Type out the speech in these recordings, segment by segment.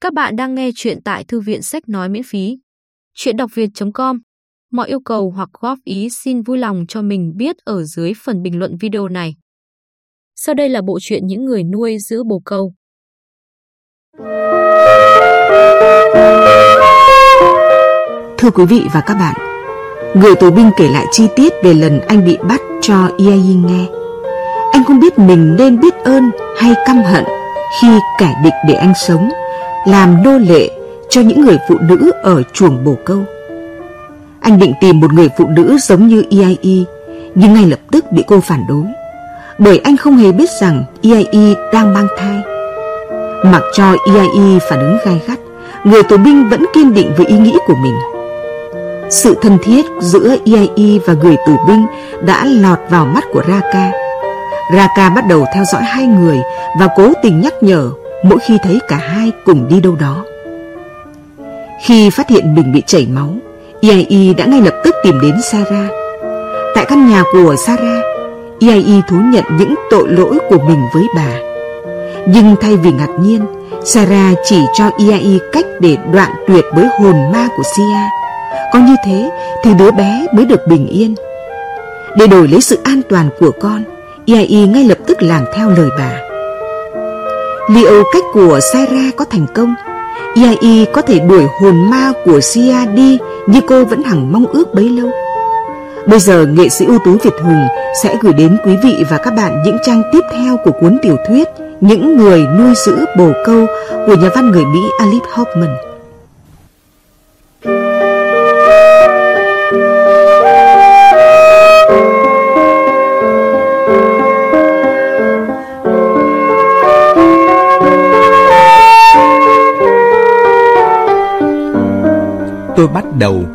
Các bạn đang nghe chuyện tại thư viện sách nói miễn phí. Chuyện đọc việt.com Mọi yêu cầu hoặc góp ý xin vui lòng cho mình biết ở dưới phần bình luận video này. Sau đây là bộ truyện những người nuôi giữ bồ câu. Thưa quý vị và các bạn, người tù binh kể lại chi tiết về lần anh bị bắt cho Iai nghe. Anh không biết mình nên biết ơn hay căm hận khi kẻ địch để anh sống làm nô lệ cho những người phụ nữ ở chuồng bồ câu. Anh định tìm một người phụ nữ giống như EIE, nhưng ngay lập tức bị cô phản đối, bởi anh không hề biết rằng EIE đang mang thai. Mặc cho EIE phản ứng gai gắt, người tù binh vẫn kiên định với ý nghĩ của mình. Sự thân thiết giữa EIE và người tù binh đã lọt vào mắt của Raka. Raka bắt đầu theo dõi hai người và cố tình nhắc nhở mỗi khi thấy cả hai cùng đi đâu đó. Khi phát hiện mình bị chảy máu, EIE đã ngay lập tức tìm đến Sarah. Tại căn nhà của Sarah, EIE thú nhận những tội lỗi của mình với bà. Nhưng thay vì ngạc nhiên, Sarah chỉ cho EIE cách để đoạn tuyệt với hồn ma của Sia. Có như thế thì đứa bé mới được bình yên. Để đổi lấy sự an toàn của con, EIE ngay lập tức làm theo lời bà. Liệu cách của Sarah có thành công? Yai có thể đuổi hồn ma của Sia đi như cô vẫn hằng mong ước bấy lâu. Bây giờ nghệ sĩ ưu tú Việt Hùng sẽ gửi đến quý vị và các bạn những trang tiếp theo của cuốn tiểu thuyết Những người nuôi giữ bồ câu của nhà văn người Mỹ Alice Hoffman.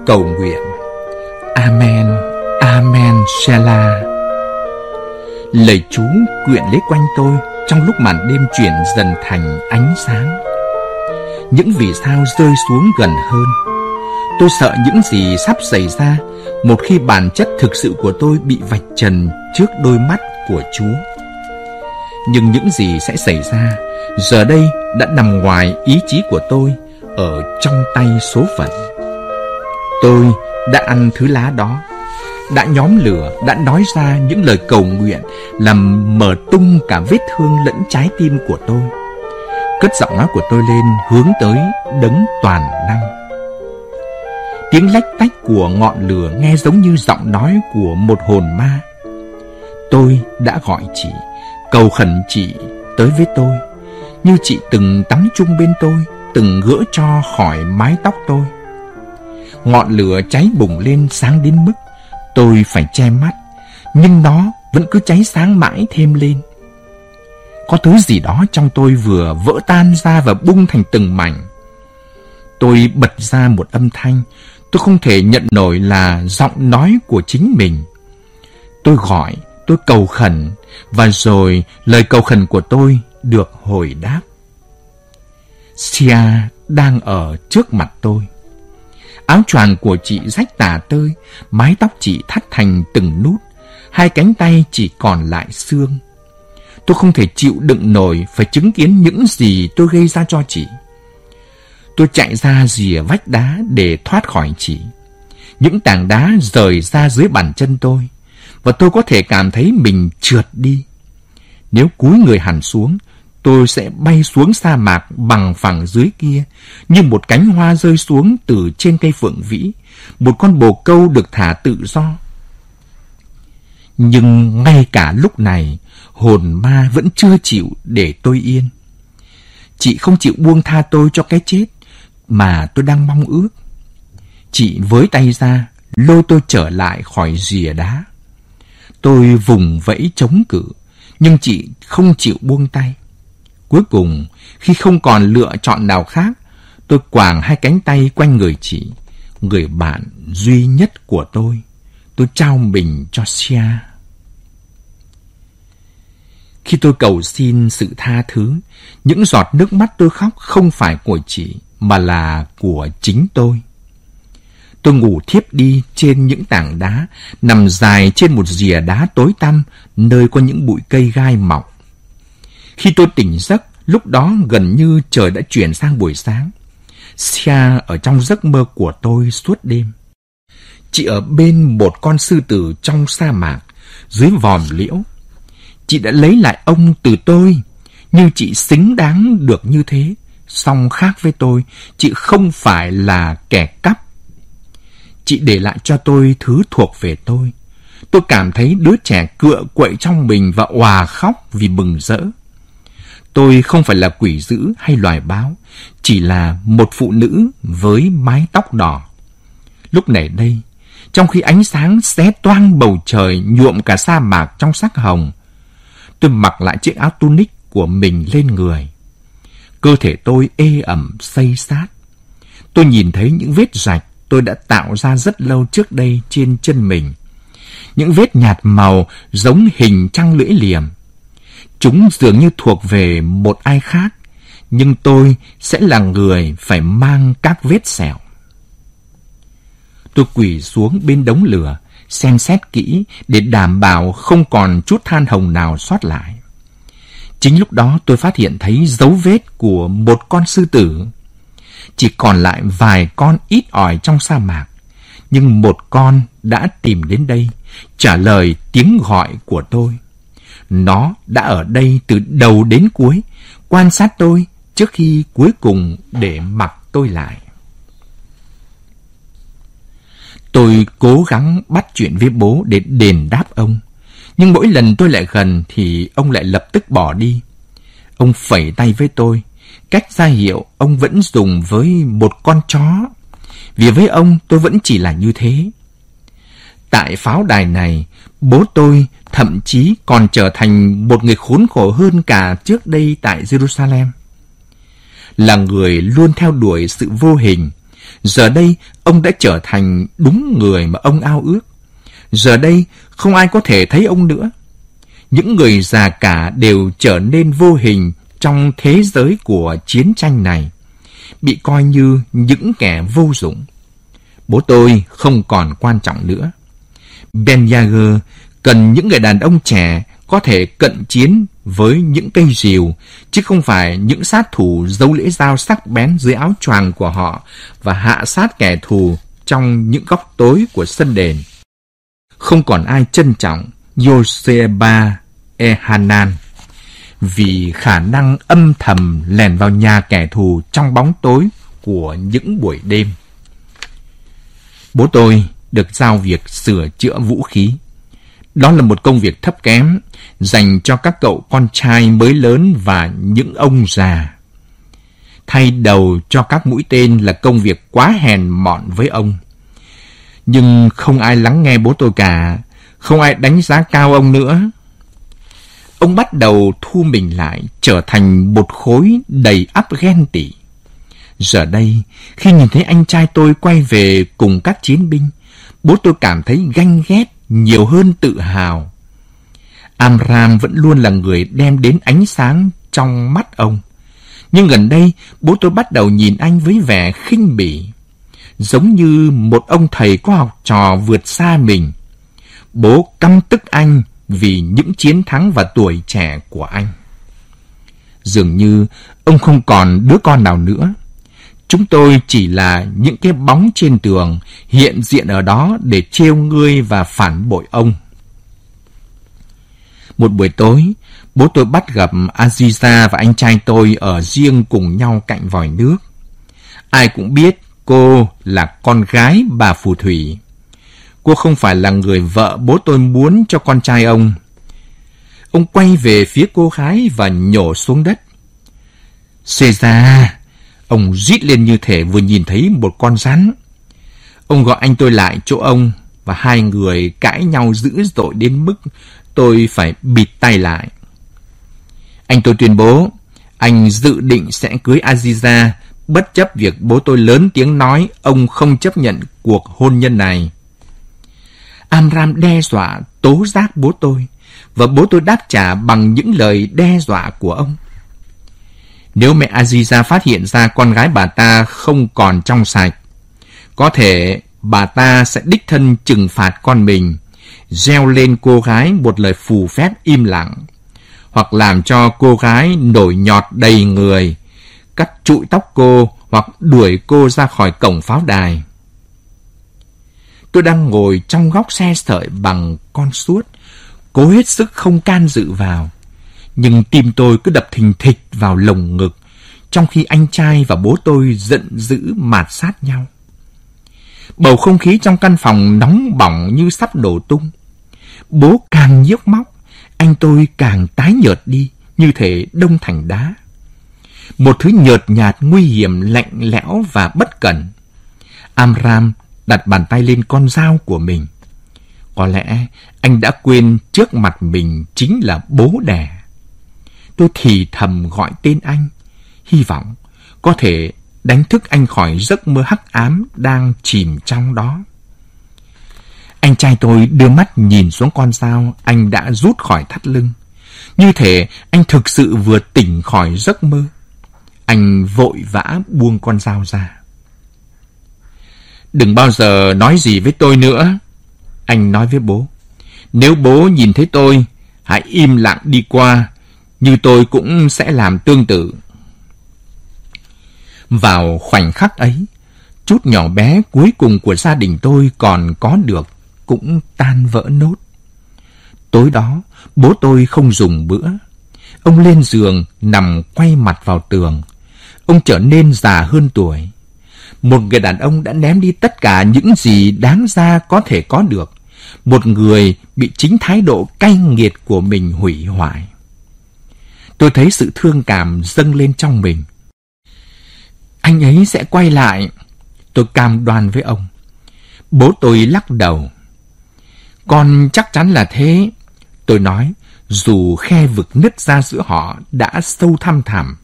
Cầu nguyện. Amen, Amen, Selah. Lời chú quyện lấy quanh tôi trong lúc màn đêm chuyển dần thành ánh sáng. Những vì sao rơi xuống gần hơn. Tôi sợ những gì sắp xảy ra một khi bản chất thực sự của tôi bị vạch trần trước đôi mắt của Chúa. Nhưng những gì sẽ xảy ra giờ đây đã nằm ngoài ý chí của tôi ở trong tay số phận. Tôi đã ăn thứ lá đó, đã nhóm lửa, đã nói ra những lời cầu nguyện làm mở tung cả vết thương lẫn trái tim của tôi. Cất giọng nói của tôi lên hướng tới đấng toàn năng. Tiếng lách tách của ngọn lửa nghe giống như giọng nói của một hồn ma. Tôi đã gọi chị, cầu khẩn chị tới với tôi, như chị từng tắm chung bên tôi, từng gỡ cho khỏi mái tóc tôi ngọn lửa cháy bùng lên sáng đến mức tôi phải che mắt, nhưng nó vẫn cứ cháy sáng mãi thêm lên. Có thứ gì đó trong tôi vừa vỡ tan ra và bung thành từng mảnh. Tôi bật ra một âm thanh, tôi không thể nhận nổi là giọng nói của chính mình. Tôi gọi, tôi cầu khẩn, và rồi lời cầu khẩn của tôi được hồi đáp. Sia đang ở trước mặt tôi. Áo choàng của chị rách tả tơi, mái tóc chị thắt thành từng nút, hai cánh tay chỉ còn lại xương. Tôi không thể chịu đựng nổi phải chứng kiến những gì tôi gây ra cho chị. Tôi chạy ra rìa vách đá để thoát khỏi chị. Những tảng đá rời ra dưới bàn chân tôi, và tôi có thể cảm thấy mình trượt đi. Nếu cúi người hẳn xuống, tôi sẽ bay xuống sa mạc bằng phẳng dưới kia, như một cánh hoa rơi xuống từ trên cây phượng vĩ, một con bồ câu được thả tự do. Nhưng ngay cả lúc này, hồn ma vẫn chưa chịu để tôi yên. Chị không chịu buông tha tôi cho cái chết mà tôi đang mong ước. Chị với tay ra, lôi tôi trở lại khỏi rìa đá. Tôi vùng vẫy chống cự, nhưng chị không chịu buông tay. Cuối cùng, khi không còn lựa chọn nào khác, tôi quàng hai cánh tay quanh người chị, người bạn duy nhất của tôi. Tôi trao mình cho Sia. Khi tôi cầu xin sự tha thứ, những giọt nước mắt tôi khóc không phải của chị, mà là của chính tôi. Tôi ngủ thiếp đi trên những tảng đá, nằm dài trên một rìa đá tối tăm, nơi có những bụi cây gai mọc. Khi tôi tỉnh giấc, Lúc đó gần như trời đã chuyển sang buổi sáng. Sia ở trong giấc mơ của tôi suốt đêm. Chị ở bên một con sư tử trong sa mạc, dưới vòm liễu. Chị đã lấy lại ông từ tôi, nhưng chị xứng đáng được như thế. Song khác với tôi, chị không phải là kẻ cắp. Chị để lại cho tôi thứ thuộc về tôi. Tôi cảm thấy đứa trẻ cựa quậy trong mình và hòa khóc vì mừng rỡ. Tôi không phải là quỷ dữ hay loài báo, chỉ là một phụ nữ với mái tóc đỏ. Lúc này đây, trong khi ánh sáng xé toang bầu trời nhuộm cả sa mạc trong sắc hồng, tôi mặc lại chiếc áo tunic của mình lên người. Cơ thể tôi ê ẩm xây sát. Tôi nhìn thấy những vết rạch tôi đã tạo ra rất lâu trước đây trên chân mình. Những vết nhạt màu giống hình trăng lưỡi liềm. Chúng dường như thuộc về một ai khác, nhưng tôi sẽ là người phải mang các vết sẹo. Tôi quỳ xuống bên đống lửa, xem xét kỹ để đảm bảo không còn chút than hồng nào sót lại. Chính lúc đó tôi phát hiện thấy dấu vết của một con sư tử. Chỉ còn lại vài con ít ỏi trong sa mạc, nhưng một con đã tìm đến đây, trả lời tiếng gọi của tôi. Nó đã ở đây từ đầu đến cuối, quan sát tôi trước khi cuối cùng để mặc tôi lại. Tôi cố gắng bắt chuyện với bố để đền đáp ông. Nhưng mỗi lần tôi lại gần thì ông lại lập tức bỏ đi. Ông phẩy tay với tôi. Cách ra hiệu ông vẫn dùng với một con chó. Vì với ông tôi vẫn chỉ là như thế. Tại pháo đài này, bố tôi thậm chí còn trở thành một người khốn khổ hơn cả trước đây tại Jerusalem. Là người luôn theo đuổi sự vô hình, giờ đây ông đã trở thành đúng người mà ông ao ước. Giờ đây không ai có thể thấy ông nữa. Những người già cả đều trở nên vô hình trong thế giới của chiến tranh này, bị coi như những kẻ vô dụng. Bố tôi không còn quan trọng nữa. Ben Yager cần những người đàn ông trẻ có thể cận chiến với những cây rìu, chứ không phải những sát thủ giấu lưỡi dao sắc bén dưới áo choàng của họ và hạ sát kẻ thù trong những góc tối của sân đền. Không còn ai trân trọng Yoseba Ehanan vì khả năng âm thầm lèn vào nhà kẻ thù trong bóng tối của những buổi đêm. Bố tôi được giao việc sửa chữa vũ khí. Đó là một công việc thấp kém dành cho các cậu con trai mới lớn và những ông già. Thay đầu cho các mũi tên là công việc quá hèn mọn với ông. Nhưng không ai lắng nghe bố tôi cả, không ai đánh giá cao ông nữa. Ông bắt đầu thu mình lại, trở thành một khối đầy ắp ghen tị. Giờ đây, khi nhìn thấy anh trai tôi quay về cùng các chiến binh, bố tôi cảm thấy ganh ghét nhiều hơn tự hào. Amram vẫn luôn là người đem đến ánh sáng trong mắt ông. Nhưng gần đây, bố tôi bắt đầu nhìn anh với vẻ khinh bỉ, giống như một ông thầy có học trò vượt xa mình. Bố căm tức anh vì những chiến thắng và tuổi trẻ của anh. Dường như ông không còn đứa con nào nữa. Chúng tôi chỉ là những cái bóng trên tường hiện diện ở đó để trêu ngươi và phản bội ông. Một buổi tối, bố tôi bắt gặp Aziza và anh trai tôi ở riêng cùng nhau cạnh vòi nước. Ai cũng biết cô là con gái bà phù thủy. Cô không phải là người vợ bố tôi muốn cho con trai ông. Ông quay về phía cô gái và nhổ xuống đất. Caesar! Ông rít lên như thể vừa nhìn thấy một con rắn. Ông gọi anh tôi lại chỗ ông, và hai người cãi nhau dữ dội đến mức tôi phải bịt tay lại. Anh tôi tuyên bố, anh dự định sẽ cưới Aziza, bất chấp việc bố tôi lớn tiếng nói ông không chấp nhận cuộc hôn nhân này. Amram đe dọa tố giác bố tôi, và bố tôi đáp trả bằng những lời đe dọa của ông. Nếu mẹ Aziza phát hiện ra con gái bà ta không còn trong sạch, có thể bà ta sẽ đích thân trừng phạt con mình, gieo lên cô gái một lời phù phép im lặng, hoặc làm cho cô gái nổi nhọt đầy người, cắt trụi tóc cô hoặc đuổi cô ra khỏi cổng pháo đài. Tôi đang ngồi trong góc xe sợi bằng con suốt, cố hết sức không can dự vào. Nhưng tim tôi cứ đập thình thịch vào lồng ngực, trong khi anh trai và bố tôi giận dữ mạt sát nhau. Bầu không khí trong căn phòng nóng bỏng như sắp đổ tung. Bố càng nhức móc, anh tôi càng tái nhợt đi, như thể đông thành đá. Một thứ nhợt nhạt nguy hiểm lạnh lẽo và bất cẩn. Amram đặt bàn tay lên con dao của mình. Có lẽ anh đã quên trước mặt mình chính là bố đẻ. Tôi thì thầm gọi tên anh, hy vọng có thể đánh thức anh khỏi giấc mơ hắc ám đang chìm trong đó. Anh trai tôi đưa mắt nhìn xuống con dao anh đã rút khỏi thắt lưng. Như thể anh thực sự vừa tỉnh khỏi giấc mơ. Anh vội vã buông con dao ra. Đừng bao giờ nói gì với tôi nữa. Anh nói với bố. Nếu bố nhìn thấy tôi, hãy im lặng đi qua, như tôi cũng sẽ làm tương tự. Vào khoảnh khắc ấy, chút nhỏ bé cuối cùng của gia đình tôi còn có được cũng tan vỡ nốt. Tối đó, bố tôi không dùng bữa. Ông lên giường, nằm quay mặt vào tường. Ông trở nên già hơn tuổi. Một người đàn ông đã ném đi tất cả những gì đáng ra có thể có được. Một người bị chính thái độ cay nghiệt của mình hủy hoại. Tôi thấy sự thương cảm dâng lên trong mình. Anh ấy sẽ quay lại. Tôi cam đoan với ông. Bố tôi lắc đầu. Con chắc chắn là thế. Tôi nói, dù khe vực nứt ra giữa họ đã sâu thăm thẳm.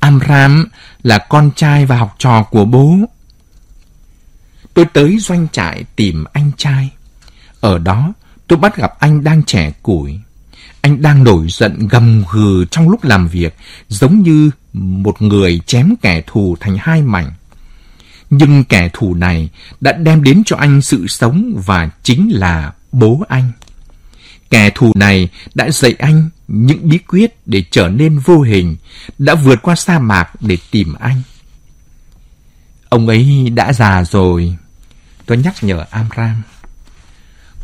Amram là con trai và học trò của bố. Tôi tới doanh trại tìm anh trai. Ở đó, tôi bắt gặp anh đang trẻ củi. Anh đang nổi giận gầm gừ trong lúc làm việc, giống như một người chém kẻ thù thành hai mảnh. Nhưng kẻ thù này đã đem đến cho anh sự sống và chính là bố anh. Kẻ thù này đã dạy anh những bí quyết để trở nên vô hình, đã vượt qua sa mạc để tìm anh. Ông ấy đã già rồi, tôi nhắc nhở Amram.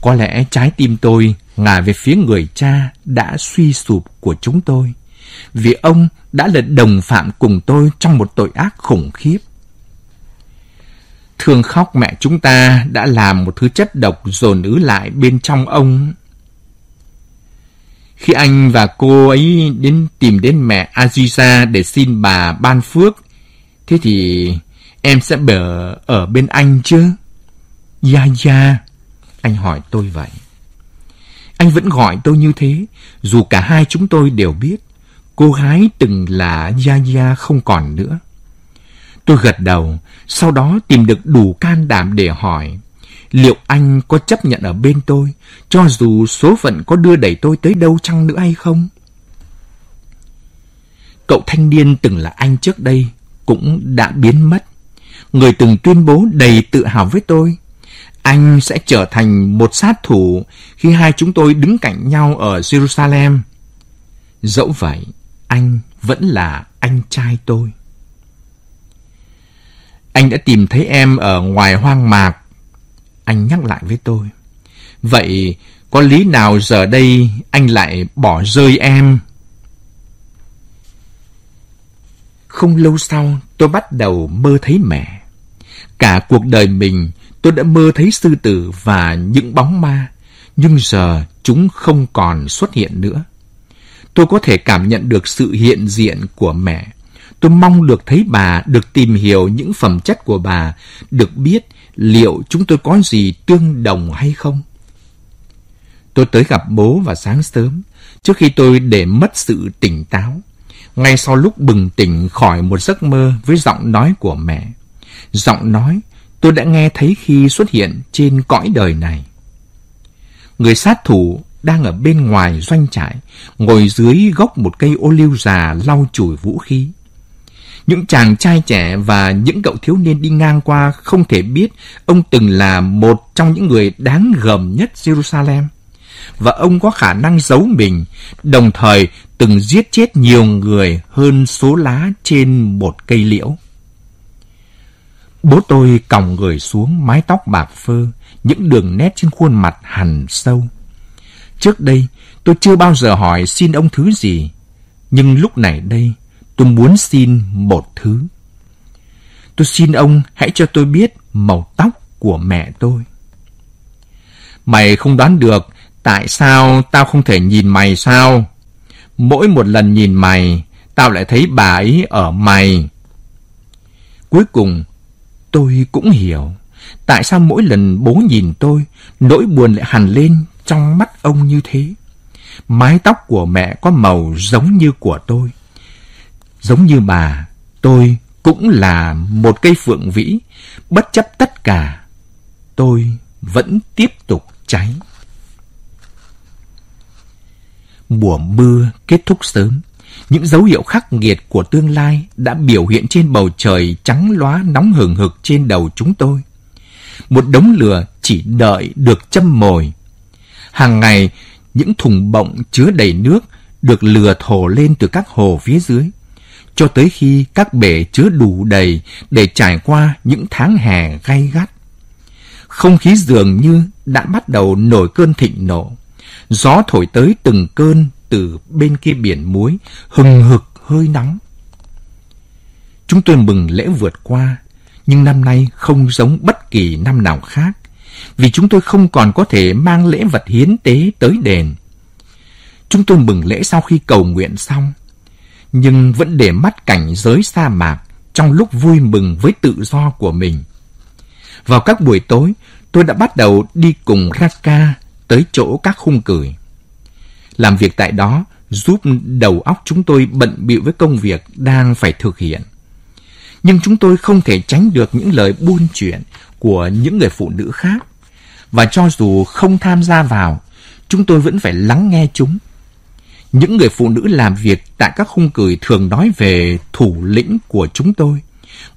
Có lẽ trái tim tôi ngả về phía người cha đã suy sụp của chúng tôi, vì ông đã là đồng phạm cùng tôi trong một tội ác khủng khiếp. Thương khóc mẹ chúng ta đã làm một thứ chất độc dồn ứ lại bên trong ông. Khi anh và cô ấy đến tìm đến mẹ Aziza để xin bà ban phước, thế thì em sẽ bở ở bên anh chứ? Dạ dạ, anh hỏi tôi vậy. Anh vẫn gọi tôi như thế, dù cả hai chúng tôi đều biết cô gái từng là Yaya không còn nữa. Tôi gật đầu, sau đó tìm được đủ can đảm để hỏi liệu anh có chấp nhận ở bên tôi, cho dù số phận có đưa đẩy tôi tới đâu chăng nữa hay không? Cậu thanh niên từng là anh trước đây, cũng đã biến mất. Người từng tuyên bố đầy tự hào với tôi. Anh sẽ trở thành một sát thủ khi hai chúng tôi đứng cạnh nhau ở Jerusalem. Dẫu vậy, anh vẫn là anh trai tôi. Anh đã tìm thấy em ở ngoài hoang mạc. Anh nhắc lại với tôi. Vậy có lý nào giờ đây anh lại bỏ rơi em? Không lâu sau, tôi bắt đầu mơ thấy mẹ. Cả cuộc đời mình, tôi đã mơ thấy sư tử và những bóng ma, nhưng giờ chúng không còn xuất hiện nữa. Tôi có thể cảm nhận được sự hiện diện của mẹ Tôi mong được thấy bà, được tìm hiểu những phẩm chất của bà, được biết liệu chúng tôi có gì tương đồng hay không. Tôi tới gặp bố vào sáng sớm, trước khi tôi để mất sự tỉnh táo. Ngay sau lúc bừng tỉnh khỏi một giấc mơ với giọng nói của mẹ. Giọng nói tôi đã nghe thấy khi xuất hiện trên cõi đời này. Người sát thủ đang ở bên ngoài doanh trại, ngồi dưới gốc một cây ô liu già lau chùi vũ khí. Những chàng trai trẻ và những cậu thiếu niên đi ngang qua không thể biết ông từng là một trong những người đáng gờm nhất Jerusalem. và ông có khả năng giấu mình, đồng thời từng giết chết nhiều người hơn số lá trên một cây liễu. Bố tôi còng người xuống mái tóc bạc phơ, những đường nét trên khuôn mặt hằn sâu. Trước đây, tôi chưa bao giờ hỏi xin ông thứ gì, nhưng lúc này đây, tôi muốn xin một thứ. Tôi xin ông hãy cho tôi biết màu tóc của mẹ tôi. Mày không đoán được tại sao tao không thể nhìn mày sao? Mỗi một lần nhìn mày, tao lại thấy bà ấy ở mày. Cuối cùng, tôi cũng hiểu tại sao mỗi lần bố nhìn tôi, nỗi buồn lại hằn lên trong mắt ông như thế. Mái tóc của mẹ có màu giống như của tôi. Giống như bà, tôi cũng là một cây phượng vĩ, bất chấp tất cả, tôi vẫn tiếp tục cháy. Mùa mưa kết thúc sớm, những dấu hiệu khắc nghiệt của tương lai đã biểu hiện trên bầu trời trắng lóa nóng hừng hực trên đầu chúng tôi. Một đống lửa chỉ đợi được châm mồi. Hàng ngày, những thùng bọng chứa đầy nước được lừa thổ lên từ các hồ phía dưới cho tới khi các bể chứa đủ đầy để trải qua những tháng hè gay gắt. Không khí dường như đã bắt đầu nổi cơn thịnh nộ. Gió thổi tới từng cơn từ bên kia biển muối, hừng hực hơi nóng. Chúng tôi mừng lễ vượt qua, nhưng năm nay không giống bất kỳ năm nào khác, vì chúng tôi không còn có thể mang lễ vật hiến tế tới đền. Chúng tôi mừng lễ sau khi cầu nguyện xong, nhưng vẫn để mắt cảnh giới sa mạc trong lúc vui mừng với tự do của mình. Vào các buổi tối, tôi đã bắt đầu đi cùng Raka tới chỗ các khung cười. Làm việc tại đó giúp đầu óc chúng tôi bận bịu với công việc đang phải thực hiện. Nhưng chúng tôi không thể tránh được những lời buôn chuyện của những người phụ nữ khác. Và cho dù không tham gia vào, chúng tôi vẫn phải lắng nghe chúng những người phụ nữ làm việc tại các khung cười thường nói về thủ lĩnh của chúng tôi,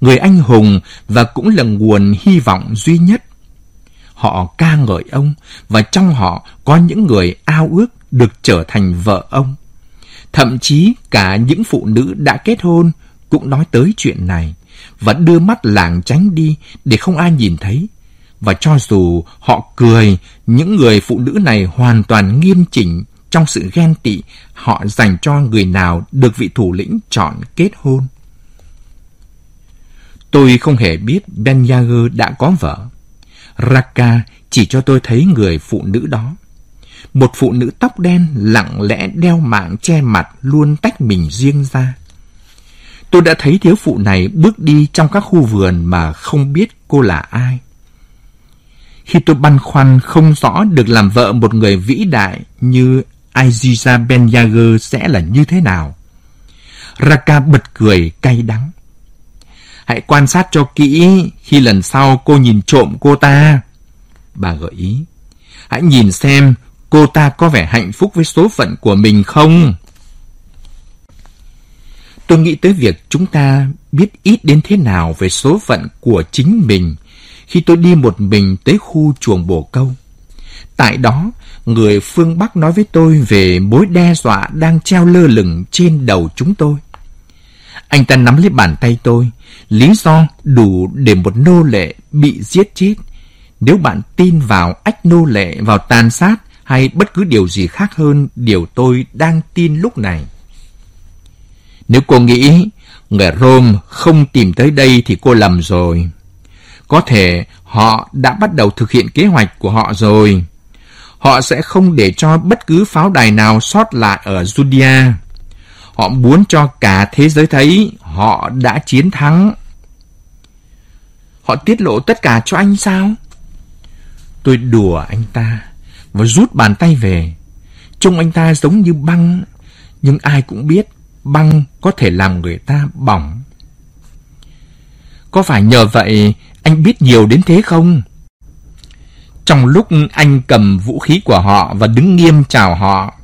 người anh hùng và cũng là nguồn hy vọng duy nhất. Họ ca ngợi ông và trong họ có những người ao ước được trở thành vợ ông. Thậm chí cả những phụ nữ đã kết hôn cũng nói tới chuyện này và đưa mắt lảng tránh đi để không ai nhìn thấy. Và cho dù họ cười, những người phụ nữ này hoàn toàn nghiêm chỉnh trong sự ghen tị họ dành cho người nào được vị thủ lĩnh chọn kết hôn. Tôi không hề biết Ben Yager đã có vợ. Raka chỉ cho tôi thấy người phụ nữ đó. Một phụ nữ tóc đen lặng lẽ đeo mạng che mặt luôn tách mình riêng ra. Tôi đã thấy thiếu phụ này bước đi trong các khu vườn mà không biết cô là ai. Khi tôi băn khoăn không rõ được làm vợ một người vĩ đại như Aziza Ben Yager sẽ là như thế nào. Raka bật cười cay đắng. Hãy quan sát cho kỹ khi lần sau cô nhìn trộm cô ta. Bà gợi ý. Hãy nhìn xem cô ta có vẻ hạnh phúc với số phận của mình không? Tôi nghĩ tới việc chúng ta biết ít đến thế nào về số phận của chính mình khi tôi đi một mình tới khu chuồng bồ câu. Tại đó, người phương Bắc nói với tôi về mối đe dọa đang treo lơ lửng trên đầu chúng tôi. Anh ta nắm lấy bàn tay tôi, lý do đủ để một nô lệ bị giết chết. Nếu bạn tin vào ách nô lệ, vào tàn sát hay bất cứ điều gì khác hơn điều tôi đang tin lúc này. Nếu cô nghĩ người Rome không tìm tới đây thì cô lầm rồi. Có thể họ đã bắt đầu thực hiện kế hoạch của họ rồi họ sẽ không để cho bất cứ pháo đài nào sót lại ở Judea. Họ muốn cho cả thế giới thấy họ đã chiến thắng. Họ tiết lộ tất cả cho anh sao? Tôi đùa anh ta và rút bàn tay về. Trông anh ta giống như băng, nhưng ai cũng biết băng có thể làm người ta bỏng. Có phải nhờ vậy anh biết nhiều đến thế không? trong lúc anh cầm vũ khí của họ và đứng nghiêm chào họ.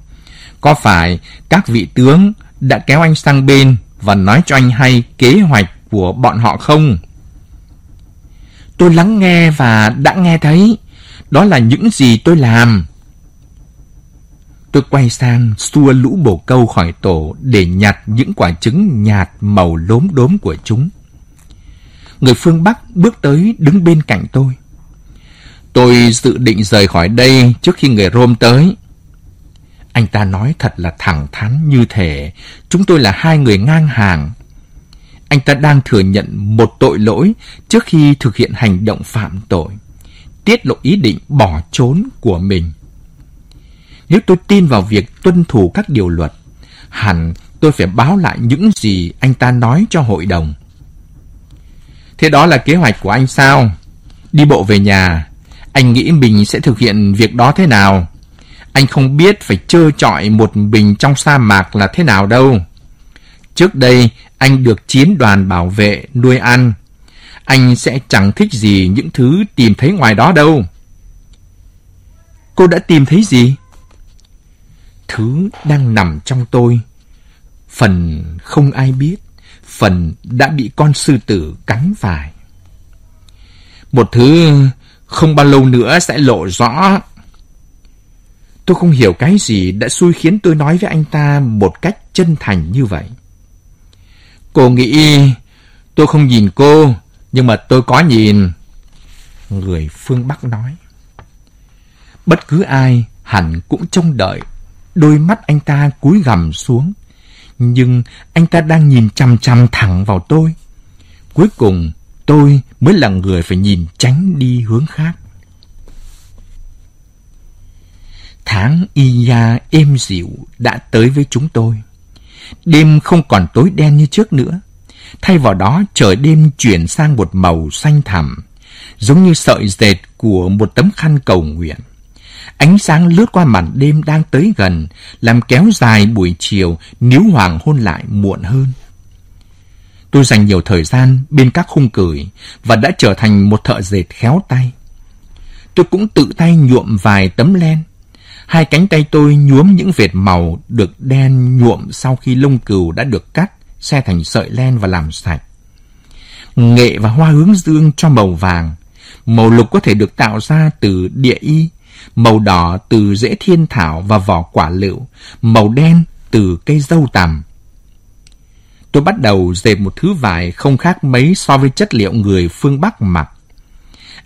Có phải các vị tướng đã kéo anh sang bên và nói cho anh hay kế hoạch của bọn họ không? Tôi lắng nghe và đã nghe thấy. Đó là những gì tôi làm. Tôi quay sang xua lũ bồ câu khỏi tổ để nhặt những quả trứng nhạt màu lốm đốm của chúng. Người phương Bắc bước tới đứng bên cạnh tôi. Tôi dự định rời khỏi đây trước khi người Rome tới. Anh ta nói thật là thẳng thắn như thể chúng tôi là hai người ngang hàng. Anh ta đang thừa nhận một tội lỗi trước khi thực hiện hành động phạm tội, tiết lộ ý định bỏ trốn của mình. Nếu tôi tin vào việc tuân thủ các điều luật, hẳn tôi phải báo lại những gì anh ta nói cho hội đồng. Thế đó là kế hoạch của anh sao? Đi bộ về nhà, anh nghĩ mình sẽ thực hiện việc đó thế nào? Anh không biết phải trơ trọi một mình trong sa mạc là thế nào đâu. Trước đây, anh được chiến đoàn bảo vệ, nuôi ăn. Anh sẽ chẳng thích gì những thứ tìm thấy ngoài đó đâu. Cô đã tìm thấy gì? Thứ đang nằm trong tôi. Phần không ai biết, phần đã bị con sư tử cắn phải. Một thứ không bao lâu nữa sẽ lộ rõ. Tôi không hiểu cái gì đã xui khiến tôi nói với anh ta một cách chân thành như vậy. Cô nghĩ tôi không nhìn cô, nhưng mà tôi có nhìn. Người phương Bắc nói. Bất cứ ai hẳn cũng trông đợi đôi mắt anh ta cúi gằm xuống. Nhưng anh ta đang nhìn chằm chằm thẳng vào tôi. Cuối cùng, tôi mới là người phải nhìn tránh đi hướng khác. Tháng Iya êm dịu đã tới với chúng tôi. Đêm không còn tối đen như trước nữa. Thay vào đó trời đêm chuyển sang một màu xanh thẳm, giống như sợi dệt của một tấm khăn cầu nguyện. Ánh sáng lướt qua màn đêm đang tới gần, làm kéo dài buổi chiều nếu hoàng hôn lại muộn hơn. Tôi dành nhiều thời gian bên các khung cười và đã trở thành một thợ dệt khéo tay. Tôi cũng tự tay nhuộm vài tấm len. Hai cánh tay tôi nhuốm những vệt màu được đen nhuộm sau khi lông cừu đã được cắt, xe thành sợi len và làm sạch. Nghệ và hoa hướng dương cho màu vàng. Màu lục có thể được tạo ra từ địa y, màu đỏ từ rễ thiên thảo và vỏ quả lựu, màu đen từ cây dâu tằm. Tôi bắt đầu dệt một thứ vải không khác mấy so với chất liệu người phương Bắc mặc.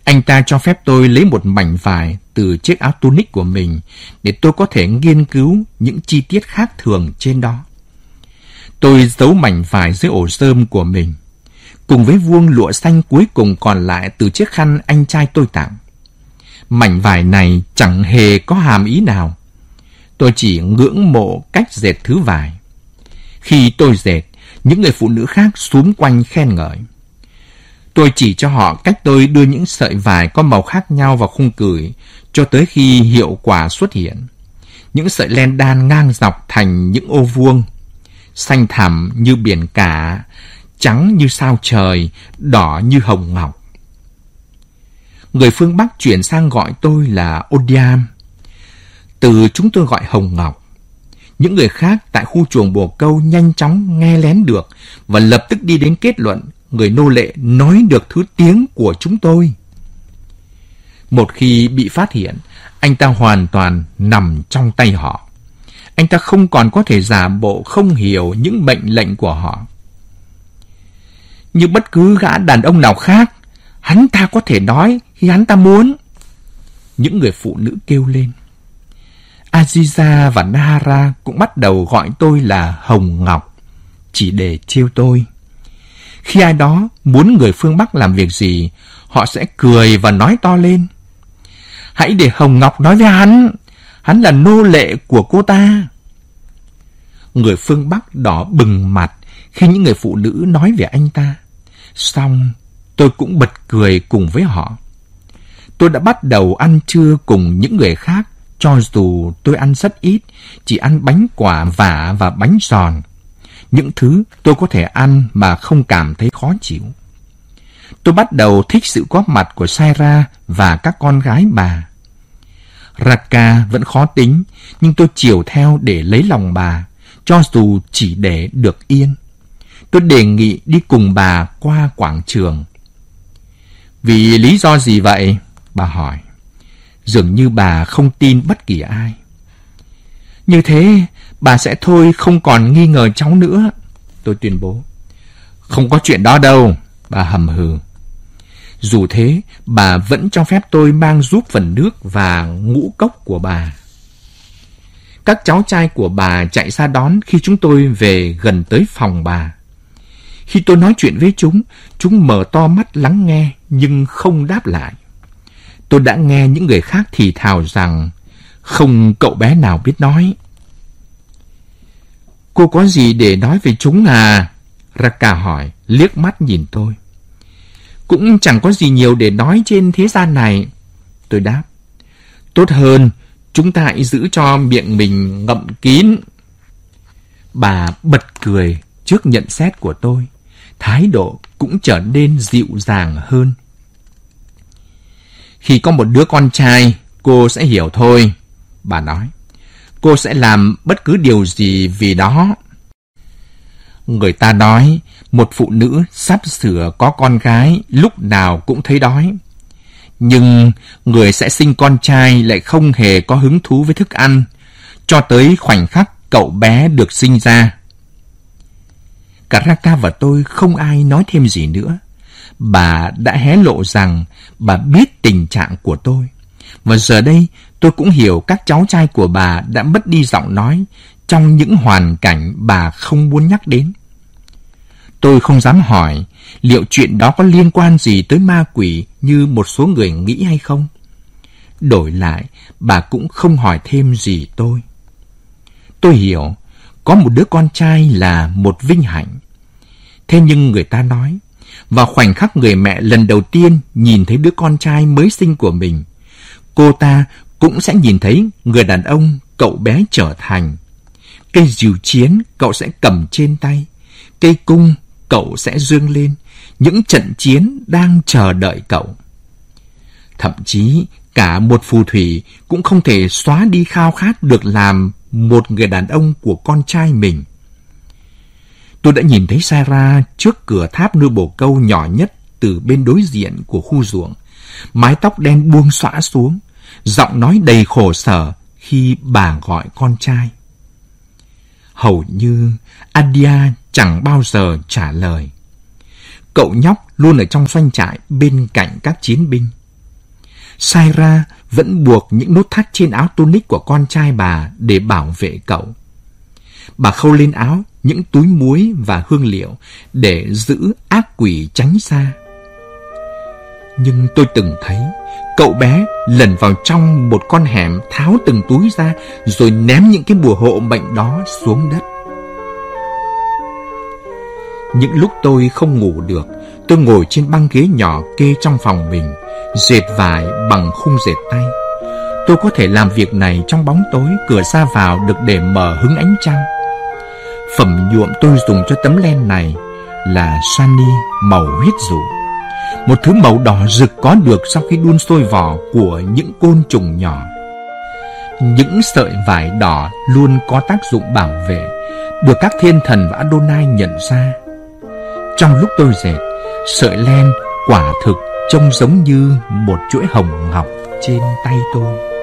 Anh ta cho phép tôi lấy một mảnh vải từ chiếc áo tunic của mình để tôi có thể nghiên cứu những chi tiết khác thường trên đó. Tôi giấu mảnh vải dưới ổ sơm của mình, cùng với vuông lụa xanh cuối cùng còn lại từ chiếc khăn anh trai tôi tặng. Mảnh vải này chẳng hề có hàm ý nào. Tôi chỉ ngưỡng mộ cách dệt thứ vải. Khi tôi dệt, những người phụ nữ khác xúm quanh khen ngợi. Tôi chỉ cho họ cách tôi đưa những sợi vải có màu khác nhau vào khung cửi cho tới khi hiệu quả xuất hiện. Những sợi len đan ngang dọc thành những ô vuông, xanh thẳm như biển cả, trắng như sao trời, đỏ như hồng ngọc. Người phương Bắc chuyển sang gọi tôi là Odiam. Từ chúng tôi gọi Hồng Ngọc. Những người khác tại khu chuồng bồ câu nhanh chóng nghe lén được và lập tức đi đến kết luận người nô lệ nói được thứ tiếng của chúng tôi. Một khi bị phát hiện, anh ta hoàn toàn nằm trong tay họ. Anh ta không còn có thể giả bộ không hiểu những mệnh lệnh của họ. Như bất cứ gã đàn ông nào khác, hắn ta có thể nói khi hắn ta muốn. Những người phụ nữ kêu lên. Aziza và Nahara cũng bắt đầu gọi tôi là Hồng Ngọc, chỉ để trêu tôi. Khi ai đó muốn người phương Bắc làm việc gì, họ sẽ cười và nói to lên. Hãy để Hồng Ngọc nói với hắn, hắn là nô lệ của cô ta. Người phương Bắc đỏ bừng mặt khi những người phụ nữ nói về anh ta. Xong, tôi cũng bật cười cùng với họ. Tôi đã bắt đầu ăn trưa cùng những người khác cho dù tôi ăn rất ít, chỉ ăn bánh quả vả và bánh giòn. Những thứ tôi có thể ăn mà không cảm thấy khó chịu. Tôi bắt đầu thích sự góp mặt của Saira và các con gái bà. Raka vẫn khó tính, nhưng tôi chiều theo để lấy lòng bà, cho dù chỉ để được yên. Tôi đề nghị đi cùng bà qua quảng trường. Vì lý do gì vậy? Bà hỏi. Dường như bà không tin bất kỳ ai. Như thế, bà sẽ thôi không còn nghi ngờ cháu nữa. Tôi tuyên bố. Không có chuyện đó đâu, bà hầm hừ. Dù thế, bà vẫn cho phép tôi mang giúp phần nước và ngũ cốc của bà. Các cháu trai của bà chạy ra đón khi chúng tôi về gần tới phòng bà. Khi tôi nói chuyện với chúng, chúng mở to mắt lắng nghe nhưng không đáp lại. Tôi đã nghe những người khác thì thào rằng không cậu bé nào biết nói. Cô có gì để nói về chúng à? Raka hỏi, liếc mắt nhìn tôi. Cũng chẳng có gì nhiều để nói trên thế gian này. Tôi đáp. Tốt hơn, chúng ta hãy giữ cho miệng mình ngậm kín. Bà bật cười trước nhận xét của tôi. Thái độ cũng trở nên dịu dàng hơn. Khi có một đứa con trai, cô sẽ hiểu thôi. Bà nói, cô sẽ làm bất cứ điều gì vì đó. Người ta nói, một phụ nữ sắp sửa có con gái lúc nào cũng thấy đói. Nhưng người sẽ sinh con trai lại không hề có hứng thú với thức ăn, cho tới khoảnh khắc cậu bé được sinh ra. Caraca và tôi không ai nói thêm gì nữa. Bà đã hé lộ rằng bà biết tình trạng của tôi. Và giờ đây tôi cũng hiểu các cháu trai của bà đã mất đi giọng nói trong những hoàn cảnh bà không muốn nhắc đến. Tôi không dám hỏi liệu chuyện đó có liên quan gì tới ma quỷ như một số người nghĩ hay không. Đổi lại, bà cũng không hỏi thêm gì tôi. Tôi hiểu, có một đứa con trai là một vinh hạnh. Thế nhưng người ta nói, vào khoảnh khắc người mẹ lần đầu tiên nhìn thấy đứa con trai mới sinh của mình, cô ta cũng sẽ nhìn thấy người đàn ông cậu bé trở thành. Cây diều chiến cậu sẽ cầm trên tay, cây cung cậu sẽ dương lên, những trận chiến đang chờ đợi cậu. Thậm chí cả một phù thủy cũng không thể xóa đi khao khát được làm một người đàn ông của con trai mình. Tôi đã nhìn thấy Sarah trước cửa tháp nuôi bồ câu nhỏ nhất từ bên đối diện của khu ruộng. Mái tóc đen buông xõa xuống, giọng nói đầy khổ sở khi bà gọi con trai. Hầu như Adia chẳng bao giờ trả lời. Cậu nhóc luôn ở trong doanh trại bên cạnh các chiến binh. Saira vẫn buộc những nốt thắt trên áo tunic của con trai bà để bảo vệ cậu. Bà khâu lên áo những túi muối và hương liệu để giữ ác quỷ tránh xa. Nhưng tôi từng thấy cậu bé lẩn vào trong một con hẻm tháo từng túi ra rồi ném những cái bùa hộ mệnh đó xuống đất. Những lúc tôi không ngủ được, tôi ngồi trên băng ghế nhỏ kê trong phòng mình, dệt vải bằng khung dệt tay. Tôi có thể làm việc này trong bóng tối, cửa ra vào được để mở hứng ánh trăng. Phẩm nhuộm tôi dùng cho tấm len này là sani màu huyết dụ. Một thứ màu đỏ rực có được sau khi đun sôi vỏ của những côn trùng nhỏ. Những sợi vải đỏ luôn có tác dụng bảo vệ, được các thiên thần và Adonai nhận ra. Trong lúc tôi dệt, sợi len quả thực trông giống như một chuỗi hồng ngọc trên tay tôi.